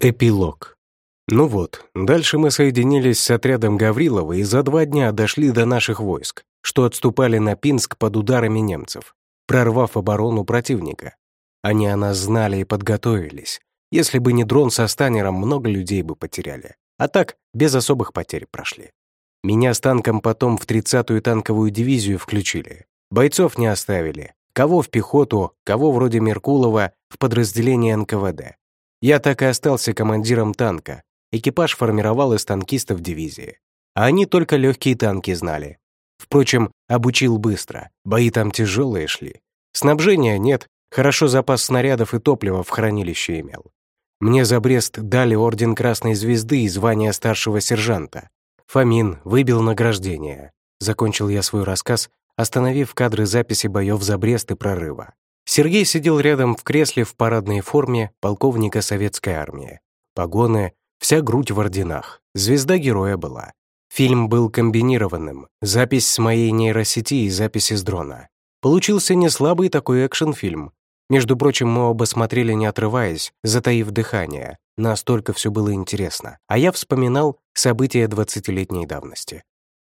Эпилог. Ну вот, дальше мы соединились с отрядом Гаврилова и за два дня дошли до наших войск, что отступали на Пинск под ударами немцев, прорвав оборону противника. Они о нас знали и подготовились. Если бы не дрон со станером, много людей бы потеряли. А так, без особых потерь прошли. Меня с танком потом в 30-ю танковую дивизию включили. Бойцов не оставили. Кого в пехоту, кого вроде Меркулова в подразделение НКВД. Я так и остался командиром танка. Экипаж формировал из танкистов дивизии. А они только легкие танки знали. Впрочем, обучил быстро. Бои там тяжелые шли. Снабжения нет, хорошо запас снарядов и топлива в хранилище имел. Мне за Брест дали орден Красной Звезды и звание старшего сержанта. Фомин выбил награждение. Закончил я свой рассказ, остановив кадры записи боев за Брест и прорыва. Сергей сидел рядом в кресле в парадной форме полковника советской армии. Погоны, вся грудь в орденах. Звезда героя была. Фильм был комбинированным. Запись с моей нейросети и записи с дрона. Получился не слабый такой экшн-фильм. Между прочим, мы оба смотрели не отрываясь, затаив дыхание. Настолько все было интересно. А я вспоминал события 20-летней давности.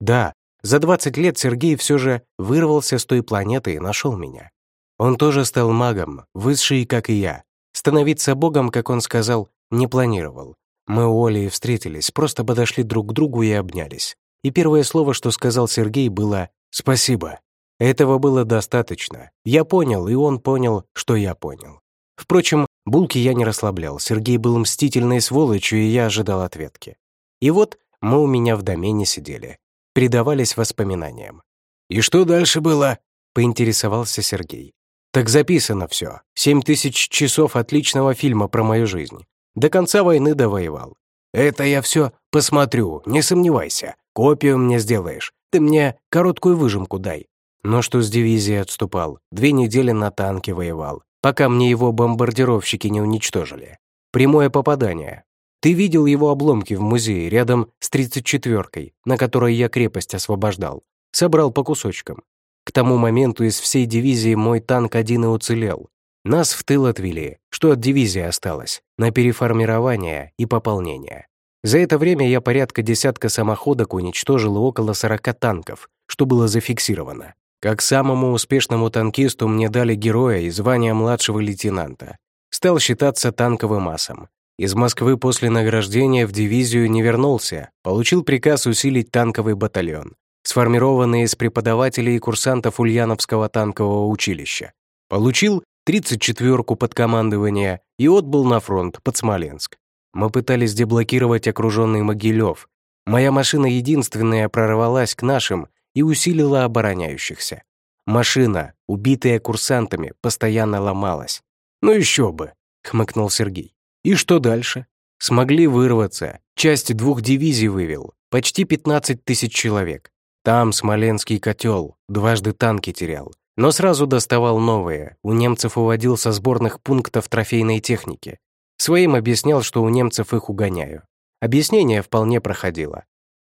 Да, за 20 лет Сергей все же вырвался с той планеты и нашел меня. Он тоже стал магом, высший, как и я. Становиться богом, как он сказал, не планировал. Мы у Оли встретились, просто подошли друг к другу и обнялись. И первое слово, что сказал Сергей, было «спасибо». Этого было достаточно. Я понял, и он понял, что я понял. Впрочем, булки я не расслаблял. Сергей был мстительной сволочью, и я ожидал ответки. И вот мы у меня в домене сидели. Передавались воспоминаниям. «И что дальше было?» — поинтересовался Сергей. Так записано все. Семь тысяч часов отличного фильма про мою жизнь. До конца войны довоевал. Это я все посмотрю, не сомневайся. Копию мне сделаешь. Ты мне короткую выжимку дай. Но что с дивизией отступал? Две недели на танке воевал, пока мне его бомбардировщики не уничтожили. Прямое попадание. Ты видел его обломки в музее рядом с 34-кой, на которой я крепость освобождал. Собрал по кусочкам. К тому моменту из всей дивизии мой танк один и уцелел. Нас в тыл отвели, что от дивизии осталось, на переформирование и пополнение. За это время я порядка десятка самоходок уничтожил около 40 танков, что было зафиксировано. Как самому успешному танкисту мне дали героя и звание младшего лейтенанта. Стал считаться танковым асом. Из Москвы после награждения в дивизию не вернулся, получил приказ усилить танковый батальон сформированный из преподавателей и курсантов Ульяновского танкового училища. Получил 34-ку под командование и отбыл на фронт под Смоленск. Мы пытались деблокировать окруженный Могилев. Моя машина единственная прорвалась к нашим и усилила обороняющихся. Машина, убитая курсантами, постоянно ломалась. «Ну еще бы», — хмыкнул Сергей. «И что дальше?» Смогли вырваться. Часть двух дивизий вывел. Почти 15 тысяч человек. Там Смоленский котел, дважды танки терял. Но сразу доставал новые, у немцев уводил со сборных пунктов трофейной техники. Своим объяснял, что у немцев их угоняю. Объяснение вполне проходило.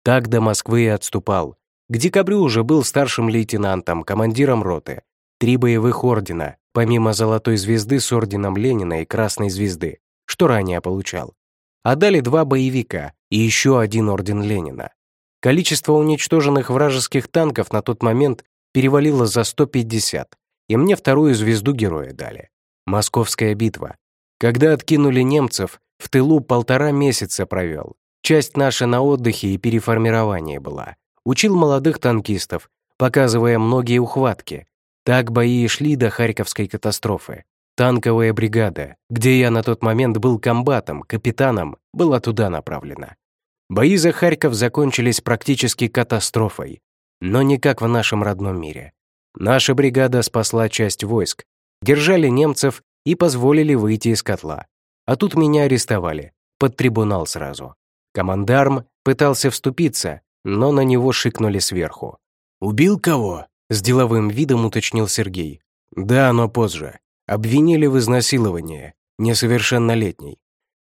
Так до Москвы и отступал. К декабрю уже был старшим лейтенантом, командиром роты. Три боевых ордена, помимо Золотой звезды с орденом Ленина и Красной звезды, что ранее получал. А дали два боевика и еще один орден Ленина. Количество уничтоженных вражеских танков на тот момент перевалило за 150, и мне вторую звезду героя дали. Московская битва. Когда откинули немцев, в тылу полтора месяца провел. Часть наша на отдыхе и переформировании была. Учил молодых танкистов, показывая многие ухватки. Так бои и шли до Харьковской катастрофы. Танковая бригада, где я на тот момент был комбатом, капитаном, была туда направлена. Бои за Харьков закончились практически катастрофой, но не как в нашем родном мире. Наша бригада спасла часть войск, держали немцев и позволили выйти из котла. А тут меня арестовали, под трибунал сразу. Командарм пытался вступиться, но на него шикнули сверху. «Убил кого?» — с деловым видом уточнил Сергей. «Да, но позже. Обвинили в изнасиловании, несовершеннолетней.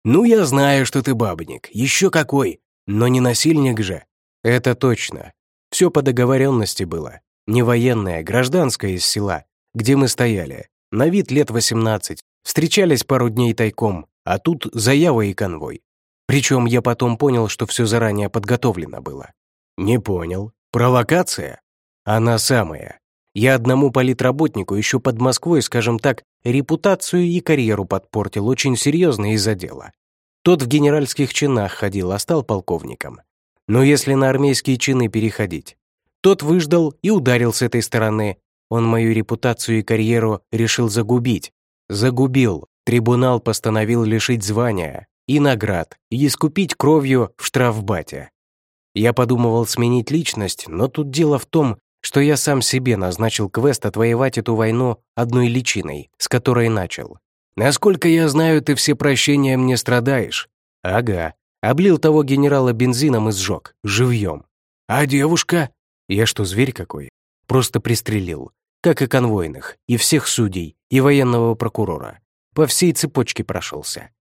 «Ну, я знаю, что ты бабник. Еще какой. Но не насильник же. Это точно. Все по договоренности было. Не военное, гражданское из села, где мы стояли. На вид лет 18. Встречались пару дней тайком. а тут заява и конвой. Причем я потом понял, что все заранее подготовлено было. Не понял. Провокация? Она самая. Я одному политработнику еще под Москвой, скажем так, репутацию и карьеру подпортил очень серьезно из-за дела. Тот в генеральских чинах ходил, а стал полковником. Но если на армейские чины переходить, тот выждал и ударил с этой стороны. Он мою репутацию и карьеру решил загубить. Загубил. Трибунал постановил лишить звания и наград и искупить кровью в штрафбате. Я подумывал сменить личность, но тут дело в том, что я сам себе назначил квест отвоевать эту войну одной личиной, с которой начал. Насколько я знаю, ты все прощения мне страдаешь. Ага. Облил того генерала бензином и сжег, живьем. А девушка? Я что, зверь какой? Просто пристрелил. Как и конвойных, и всех судей, и военного прокурора. По всей цепочке прошелся.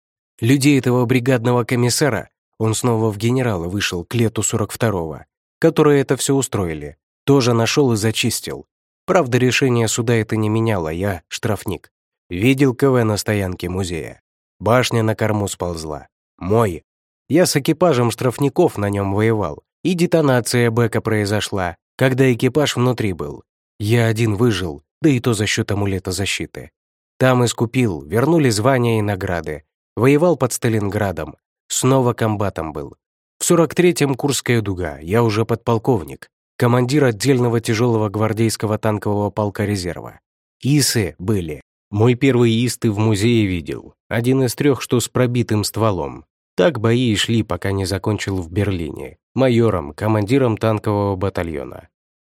Людей этого бригадного комиссара, он снова в генерала вышел к лету 42-го, которые это все устроили, тоже нашел и зачистил. Правда, решение суда это не меняло, я штрафник. Видел КВ на стоянке музея. Башня на корму сползла. Мой. Я с экипажем штрафников на нем воевал. И детонация бэка произошла, когда экипаж внутри был. Я один выжил, да и то за счет амулета защиты. Там искупил, вернули звания и награды. Воевал под Сталинградом. Снова комбатом был. В 43-м Курская дуга, я уже подполковник. Командир отдельного тяжелого гвардейского танкового полка резерва. Исы были. Мой первый ИС ты в музее видел. Один из трех, что с пробитым стволом. Так бои и шли, пока не закончил в Берлине. Майором, командиром танкового батальона.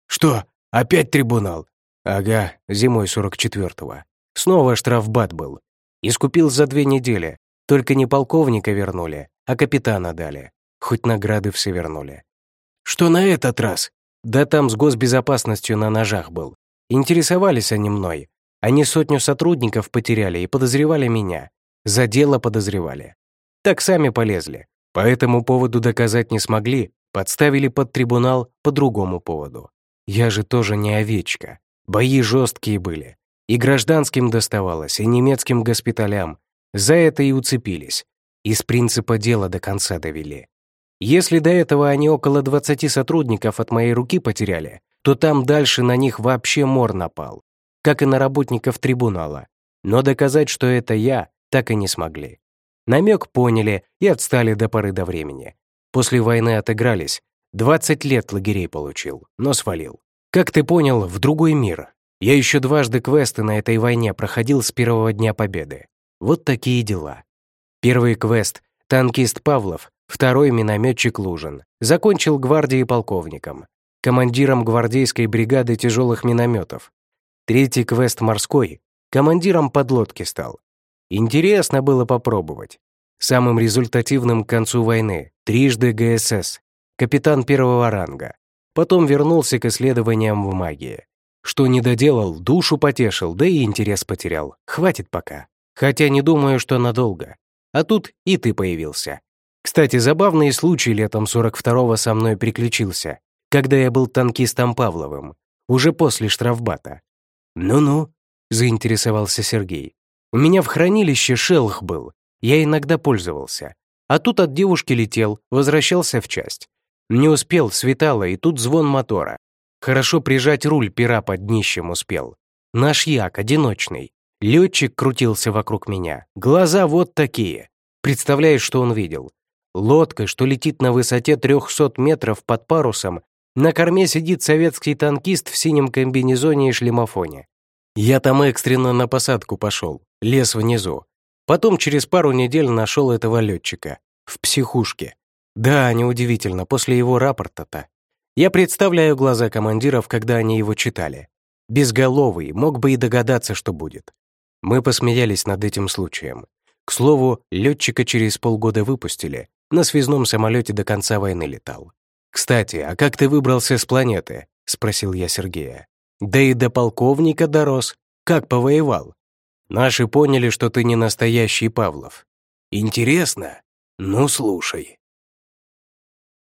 «Что, опять трибунал?» «Ага, зимой 44-го. Снова штрафбат был. Искупил за две недели. Только не полковника вернули, а капитана дали. Хоть награды все вернули». «Что на этот раз?» «Да там с госбезопасностью на ножах был. Интересовались они мной. Они сотню сотрудников потеряли и подозревали меня. За дело подозревали. Так сами полезли. По этому поводу доказать не смогли, подставили под трибунал по другому поводу. Я же тоже не овечка. Бои жесткие были. И гражданским доставалось, и немецким госпиталям. За это и уцепились. Из принципа дела до конца довели. Если до этого они около 20 сотрудников от моей руки потеряли, то там дальше на них вообще мор напал как и на работников трибунала. Но доказать, что это я, так и не смогли. Намек поняли и отстали до поры до времени. После войны отыгрались. 20 лет лагерей получил, но свалил. Как ты понял, в другой мир. Я еще дважды квесты на этой войне проходил с первого дня победы. Вот такие дела. Первый квест — танкист Павлов, второй — минометчик Лужин. Закончил гвардией полковником, командиром гвардейской бригады тяжелых минометов, Третий квест морской, командиром подлодки стал. Интересно было попробовать. Самым результативным к концу войны, трижды ГСС, капитан первого ранга. Потом вернулся к исследованиям в магии. Что не доделал, душу потешил, да и интерес потерял. Хватит пока. Хотя не думаю, что надолго. А тут и ты появился. Кстати, забавный случай летом 42-го со мной приключился, когда я был танкистом Павловым, уже после штрафбата. «Ну-ну», — заинтересовался Сергей. «У меня в хранилище шелх был, я иногда пользовался. А тут от девушки летел, возвращался в часть. Не успел, светало, и тут звон мотора. Хорошо прижать руль пера под днищем успел. Наш як, одиночный. Летчик крутился вокруг меня. Глаза вот такие. Представляешь, что он видел? Лодка, что летит на высоте 300 метров под парусом, на корме сидит советский танкист в синем комбинезоне и шлемофоне. Я там экстренно на посадку пошел, лес внизу. Потом через пару недель нашел этого летчика. В психушке. Да, неудивительно, после его рапорта-то. Я представляю глаза командиров, когда они его читали. Безголовый, мог бы и догадаться, что будет. Мы посмеялись над этим случаем. К слову, летчика через полгода выпустили. На связном самолете до конца войны летал. «Кстати, а как ты выбрался с планеты?» — спросил я Сергея. «Да и до полковника дорос. Как повоевал?» «Наши поняли, что ты не настоящий Павлов». «Интересно? Ну, слушай».